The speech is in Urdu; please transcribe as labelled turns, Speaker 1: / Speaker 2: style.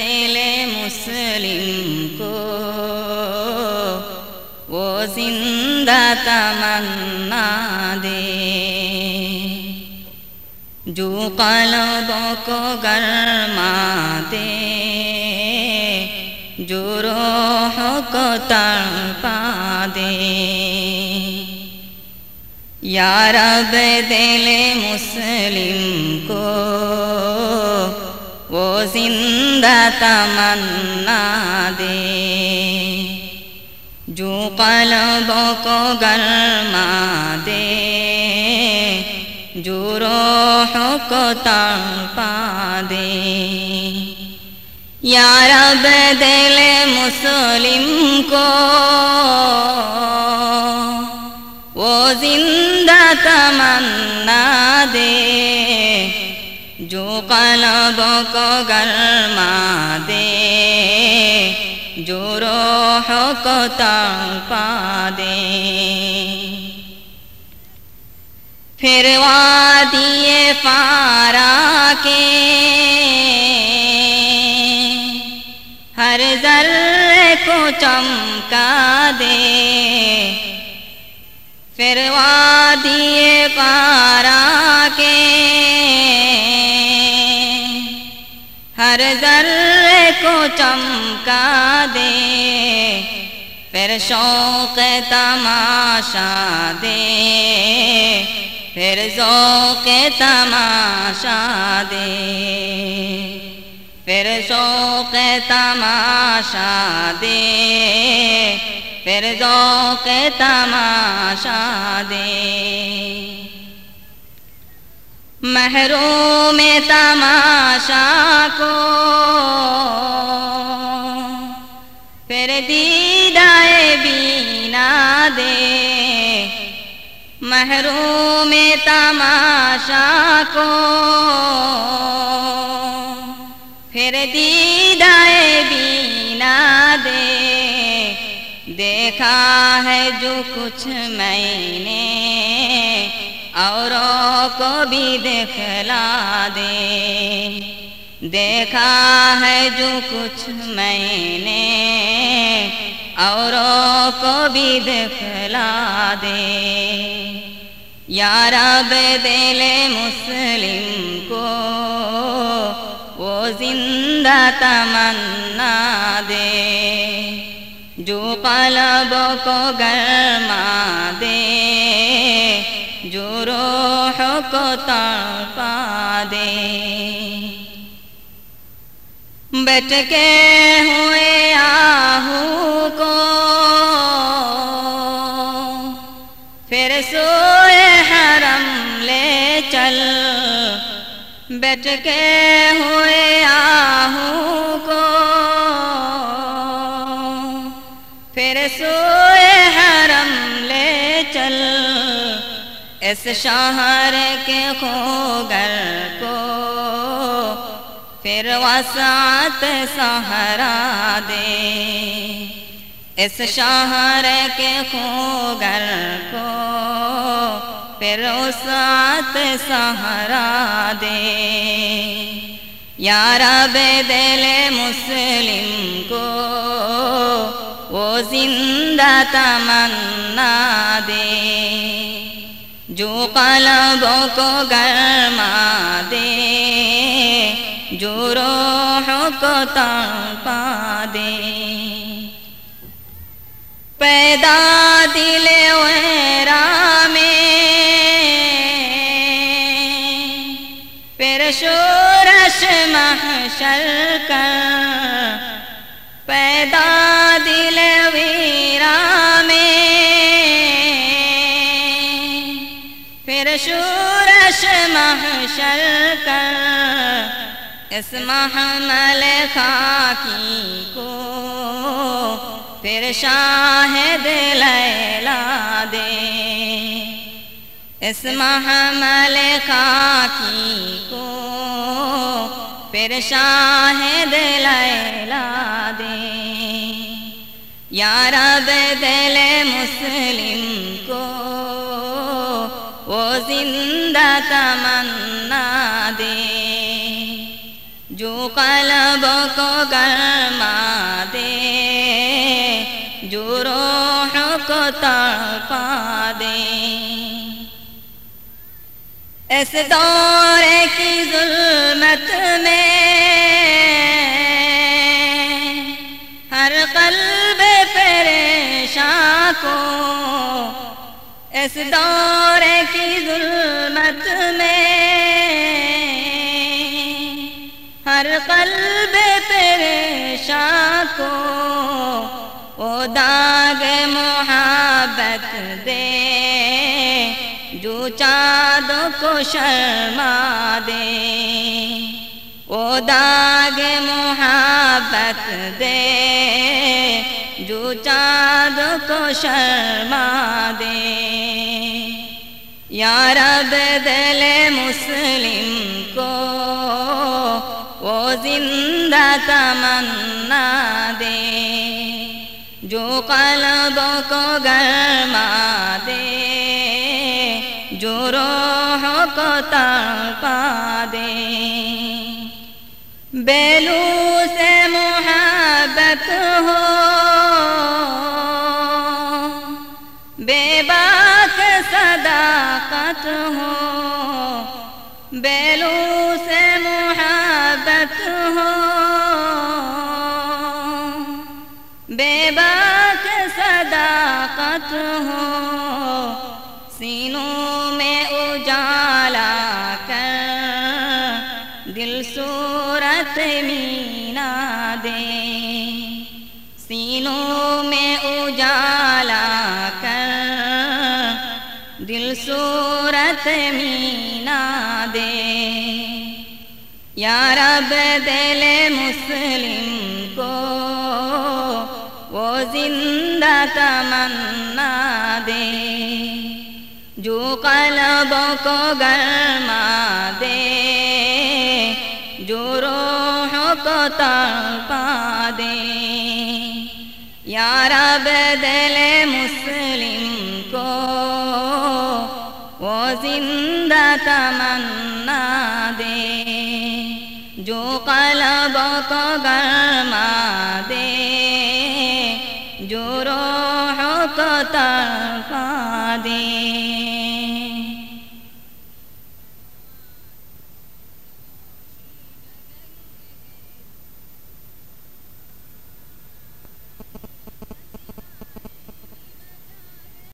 Speaker 1: دل مسلم کو، وہ زندہ تمنا دے۔ جو قلبوں کو گرما دے، جو روح کو تڑپا دے۔ یا رب دل مسلم کو وہ زندہ تمنا دے۔ جو قلبوں کو گرما دے، جو روح کو تڑپا دے۔ یا رب دل مسلم کو، وہ زندہ تمنا دے۔ جو قلبوں کو گرما دے، جو روح کو تڑپا دے۔ پھر وادی پارا کے ہر ذرے کو چمکا دے۔ پھر وادی پارا ہر ذرے کو چمکا دے پھر شوق تماشا دے پھر ذوق تماشا دے پھر شوق تماشا دے پھر ذوق تماشا دے محروم تماشا کو۔ پھر دیدائے بینا دے۔ محروم تماشا کو۔ پھر دیدائے بینا دے۔ دیکھا ہے جو کچھ میں نے۔ اوروں بھی دکھلا دے۔ دیکھا ہے جو کچھ میں نے، اوروں کو بھی دکھلا دے۔ یا رب دل مسلم کو، وہ زندہ تمنا دے۔ جو قلبوں کو گرما دے، جو روح کو تڑپا دے۔ بیٹھ کے ہوئے آہو کو۔ پھر سوئے حرم لے چل۔ بیٹھ کے ہوئے آہو کو۔ اس شہر کے خوگر کو پھر وسعت سہرا دے۔ اس شہر کے خوگر کو پھر وسعت سہرا دے۔ یا رب دل مسلم کو وہ زندہ تمنا دے۔ جو قلبوں کو گرما دے، جو روح کو تڑپا دے۔ پیدا دل ویرا میں، پھر شورش محشر کر پیدا دل ویرا شورش محشر کر، اس محمل خاکی کو پھر شاہد لیلا دے۔ اس محمل خاکی کو پھر شاہد لیلا دے۔ یا رب دل مسلم زندہ تمنا دے جو قلب کو گرما دے جو روح کو تڑپا دے اس دور کی ظلمت میں ہر قلب پریشان کو، اس دور کی ظلمت میں۔ ہر قلب پریشان کو وہ داغ محبت دے۔ جو چاند کو شرما دے۔ وہ داغ محبت دے۔ جو چاند کو شرما دے۔ یا رب دل مسلم کو، وہ زندہ تمنا دے، جو قلبوں کو گرما دے، جو روح کو تڑپا دے۔ بیلو سے محبت ہو صداقت ہو بیلو سے محبت ہو۔ بے باک صداقت ہو، سینوں میں اجالا کر، دل صورت مینا دل صورت مینا دے۔ یا رب دل مسلم کو وہ زندہ تمنا دے۔ جو قلبوں کو گرما دے۔ جو روح کو تڑپا دے۔ یا رب دل مسلم زندہ تمنا دے جو قلب کو گرما دے جو روح کو تڑپا دے۔